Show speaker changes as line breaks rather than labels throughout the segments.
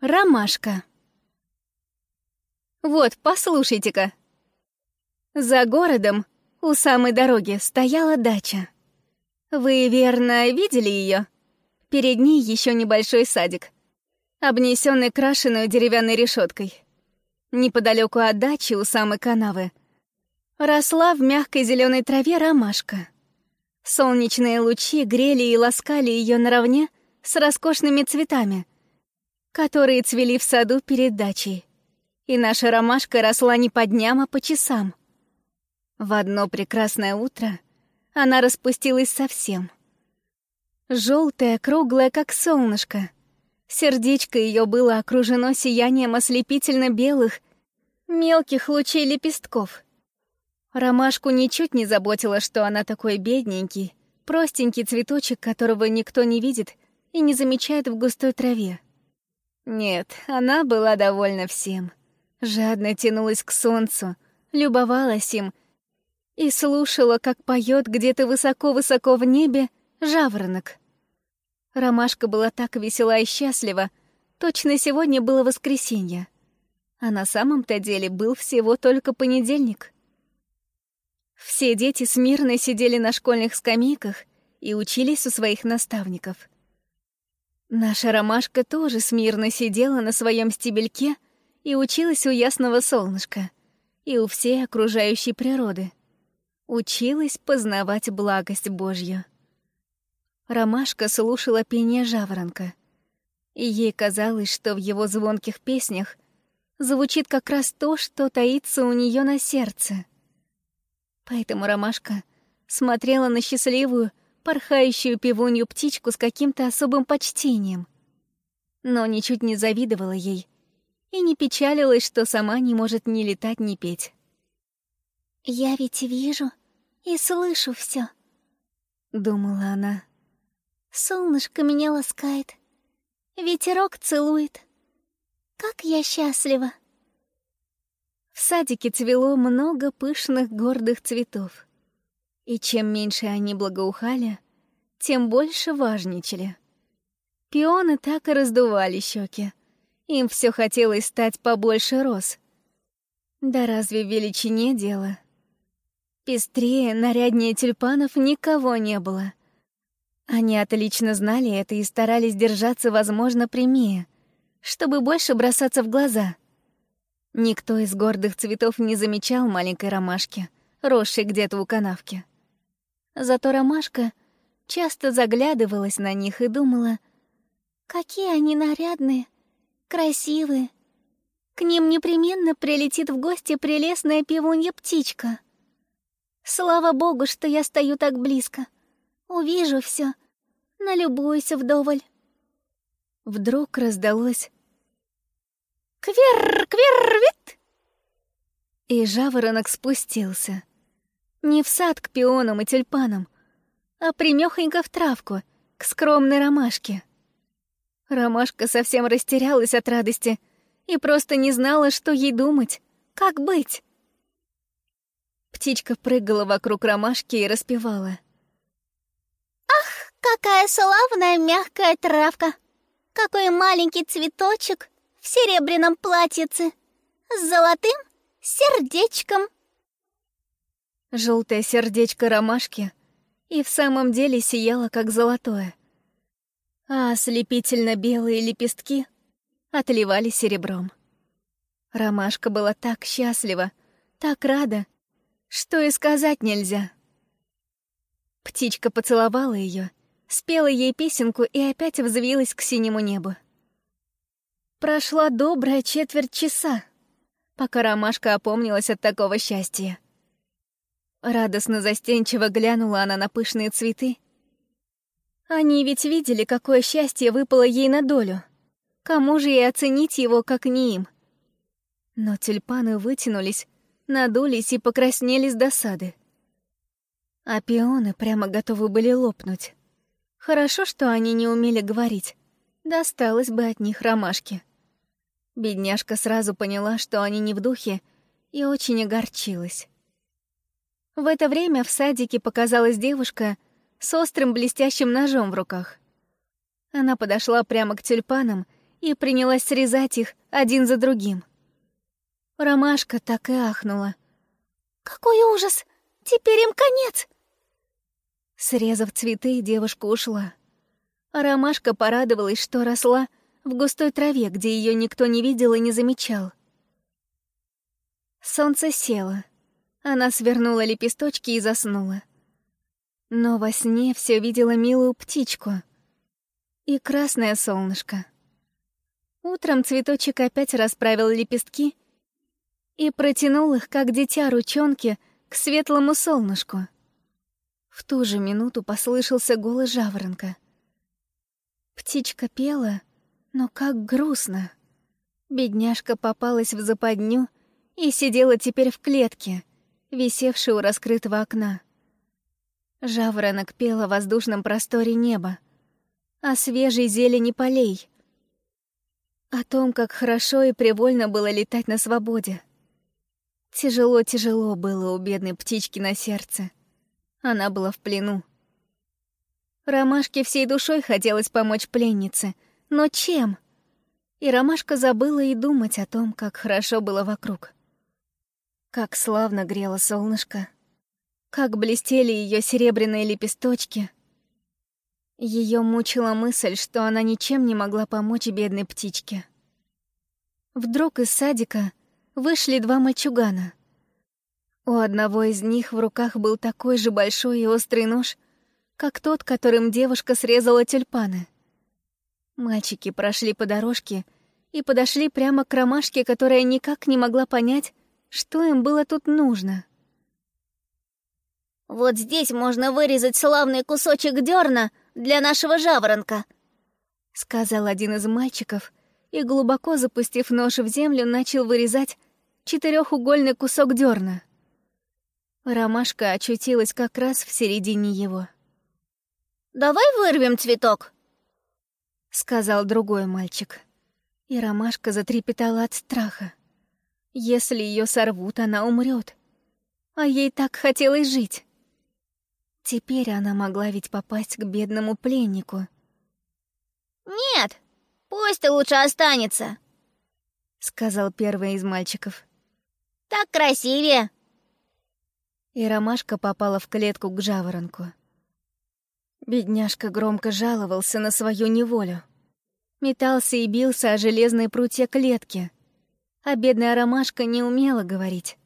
Ромашка. Вот, послушайте-ка. За городом, у самой дороги, стояла дача. Вы, верно, видели ее? Перед ней еще небольшой садик, обнесенный крашеной деревянной решеткой. Неподалеку от дачи, у самой канавы, росла в мягкой зеленой траве ромашка. Солнечные лучи грели и ласкали ее наравне с роскошными цветами — которые цвели в саду перед дачей. И наша ромашка росла не по дням, а по часам. В одно прекрасное утро она распустилась совсем. Желтая, круглая, как солнышко. Сердечко ее было окружено сиянием ослепительно белых, мелких лучей лепестков. Ромашку ничуть не заботило, что она такой бедненький, простенький цветочек, которого никто не видит и не замечает в густой траве. Нет, она была довольна всем. Жадно тянулась к солнцу, любовалась им и слушала, как поет где-то высоко-высоко в небе жаворонок. Ромашка была так весела и счастлива, точно сегодня было воскресенье. А на самом-то деле был всего только понедельник. Все дети смирно сидели на школьных скамейках и учились у своих наставников — Наша ромашка тоже смирно сидела на своем стебельке и училась у ясного солнышка и у всей окружающей природы. Училась познавать благость Божью. Ромашка слушала пение жаворонка, и ей казалось, что в его звонких песнях звучит как раз то, что таится у нее на сердце. Поэтому Ромашка смотрела на счастливую, порхающую пивунью птичку с каким-то особым почтением. Но ничуть не завидовала ей и не печалилась, что сама не может ни летать, ни петь.
«Я ведь вижу и слышу все, думала она. «Солнышко меня ласкает, ветерок целует. Как я счастлива!»
В садике цвело много пышных гордых цветов. И чем меньше они благоухали, тем больше важничали. Пионы так и раздували щеки. Им все хотелось стать побольше роз. Да разве в величине дело? Пестрее, наряднее тюльпанов никого не было. Они отлично знали это и старались держаться, возможно, прямее, чтобы больше бросаться в глаза. Никто из гордых цветов не замечал маленькой ромашки, росшей где-то у канавки. Зато Ромашка часто заглядывалась на них и думала,
какие они нарядные, красивые. К ним непременно прилетит в гости прелестная пивунья-птичка. Слава богу, что я стою так близко. Увижу все, налюбуюсь вдоволь.
Вдруг раздалось
«Квер-квер-вит!»
И жаворонок спустился — не в сад к пионам и тюльпанам, а примёхонько в травку, к скромной ромашке. Ромашка совсем растерялась от радости и просто не знала, что ей думать, как быть. Птичка прыгала вокруг ромашки и распевала.
«Ах, какая славная мягкая травка! Какой маленький цветочек в серебряном платьице с золотым сердечком!»
Желтое сердечко ромашки и в самом деле сияло, как золотое. А ослепительно белые лепестки отливали серебром. Ромашка была так счастлива, так рада, что и сказать нельзя. Птичка поцеловала ее, спела ей песенку и опять взвилась к синему небу. Прошла добрая четверть часа, пока ромашка опомнилась от такого счастья. Радостно застенчиво глянула она на пышные цветы. Они ведь видели, какое счастье выпало ей на долю. Кому же ей оценить его, как не им? Но тюльпаны вытянулись, надулись и покраснели с досады. А пионы прямо готовы были лопнуть. Хорошо, что они не умели говорить. Досталось бы от них ромашки. Бедняжка сразу поняла, что они не в духе, и очень огорчилась. В это время в садике показалась девушка с острым блестящим ножом в руках. Она подошла прямо к тюльпанам и принялась срезать их один за другим. Ромашка так и ахнула.
«Какой ужас! Теперь им конец!»
Срезав цветы, девушка ушла. А ромашка порадовалась, что росла в густой траве, где ее никто не видел и не замечал. Солнце село. Она свернула лепесточки и заснула. Но во сне все видела милую птичку и красное солнышко. Утром цветочек опять расправил лепестки и протянул их, как дитя ручонки, к светлому солнышку. В ту же минуту послышался голос жаворонка. Птичка пела, но как грустно. Бедняжка попалась в западню и сидела теперь в клетке, висевшей у раскрытого окна. Жаворонок пел о воздушном просторе неба, о свежей зелени полей, о том, как хорошо и привольно было летать на свободе. Тяжело-тяжело было у бедной птички на сердце. Она была в плену. Ромашке всей душой хотелось помочь пленнице, но чем? И Ромашка забыла и думать о том, как хорошо было вокруг. Как славно грело солнышко, как блестели ее серебряные лепесточки. Ее мучила мысль, что она ничем не могла помочь бедной птичке. Вдруг из садика вышли два мальчугана. У одного из них в руках был такой же большой и острый нож, как тот, которым девушка срезала тюльпаны. Мальчики прошли по дорожке и подошли прямо к ромашке, которая никак не могла понять, что им было тут нужно.
«Вот здесь можно вырезать славный кусочек дерна для нашего жаворонка», — сказал один из мальчиков — и, глубоко запустив нож в землю, начал вырезать четырехугольный кусок дерна. Ромашка очутилась как раз в середине его. «Давай вырвем цветок», — сказал другой мальчик. И ромашка затрепетала от страха. Если ее сорвут, она умрет. А ей так хотелось жить. Теперь она могла ведь попасть к бедному пленнику. «Нет, Пусть лучше останется», — сказал первый из мальчиков. «Так красивее». И ромашка попала в клетку к жаворонку. Бедняжка громко жаловался на свою неволю. Метался и бился о железной прутья клетки. А бедная ромашка не умела говорить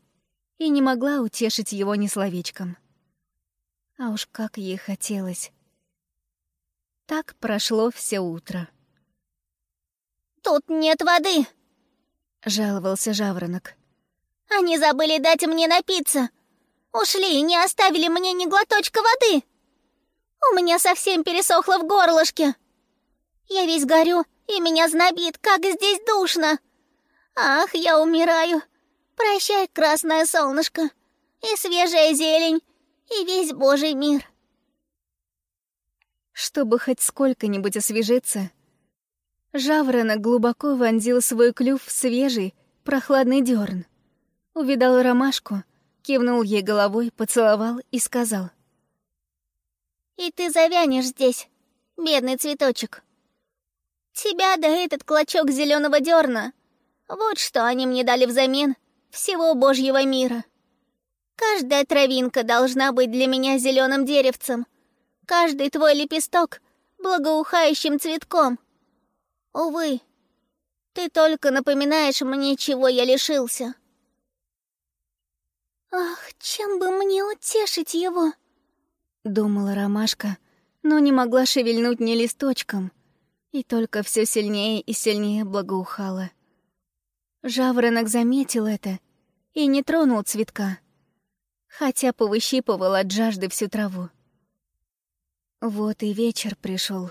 и не могла утешить его ни словечком. А уж как ей хотелось. Так прошло все утро. «Тут нет воды», — жаловался жаворонок. «Они забыли дать мне напиться. Ушли и не оставили мне ни глоточка воды. У меня совсем пересохло в горлышке. Я весь горю, и меня знобит, как здесь душно. Ах, я умираю. Прощай, красное солнышко, и свежая зелень, и весь божий мир».
Чтобы хоть сколько-нибудь освежиться, Жаворонок глубоко вонзил свой клюв в свежий, прохладный дерн. Увидал ромашку, кивнул ей головой, поцеловал и сказал.
«И ты завянешь здесь, бедный цветочек. Тебя да этот клочок зеленого дерна. Вот что они мне дали взамен всего Божьего мира. Каждая травинка должна быть для меня зеленым деревцем, каждый твой лепесток — благоухающим цветком». Увы, ты только напоминаешь мне, чего я лишился. Ах, чем бы мне утешить его?
Думала Ромашка, но не могла шевельнуть ни листочком, и только все сильнее и сильнее благоухала. Жаворонок заметил это и не тронул цветка, хотя повыщипывал от жажды всю траву. Вот и вечер пришел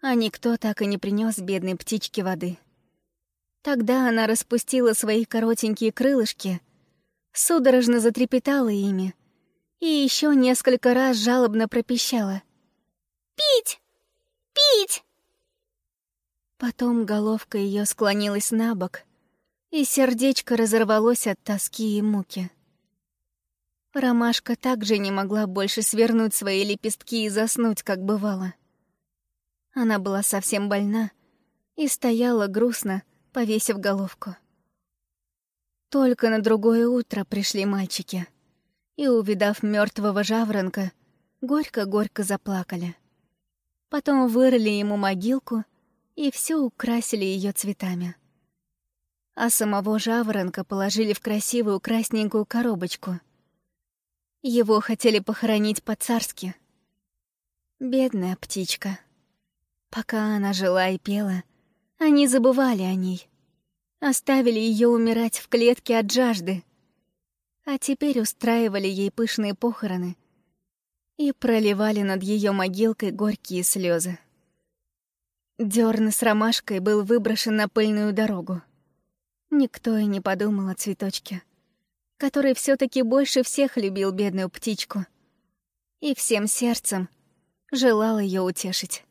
а никто так и не принес бедной птичке воды. Тогда она распустила свои коротенькие крылышки, судорожно затрепетала ими и еще несколько раз жалобно пропищала.
«Пить! Пить!»
Потом головка ее склонилась на бок, и сердечко разорвалось от тоски и муки. Ромашка также не могла больше свернуть свои лепестки и заснуть, как бывало. Она была совсем больна и стояла грустно, повесив головку. Только на другое утро пришли мальчики, и, увидав мертвого жаворонка, горько-горько заплакали. Потом вырыли ему могилку и все украсили ее цветами. А самого жаворонка положили в красивую красненькую коробочку. Его хотели похоронить по-царски. Бедная птичка. Пока она жила и пела, они забывали о ней. Оставили ее умирать в клетке от жажды. А теперь устраивали ей пышные похороны и проливали над ее могилкой горькие слезы. Дерн с ромашкой был выброшен на пыльную дорогу. Никто и не подумал о цветочке, который все таки больше всех любил бедную птичку и всем сердцем желал ее утешить.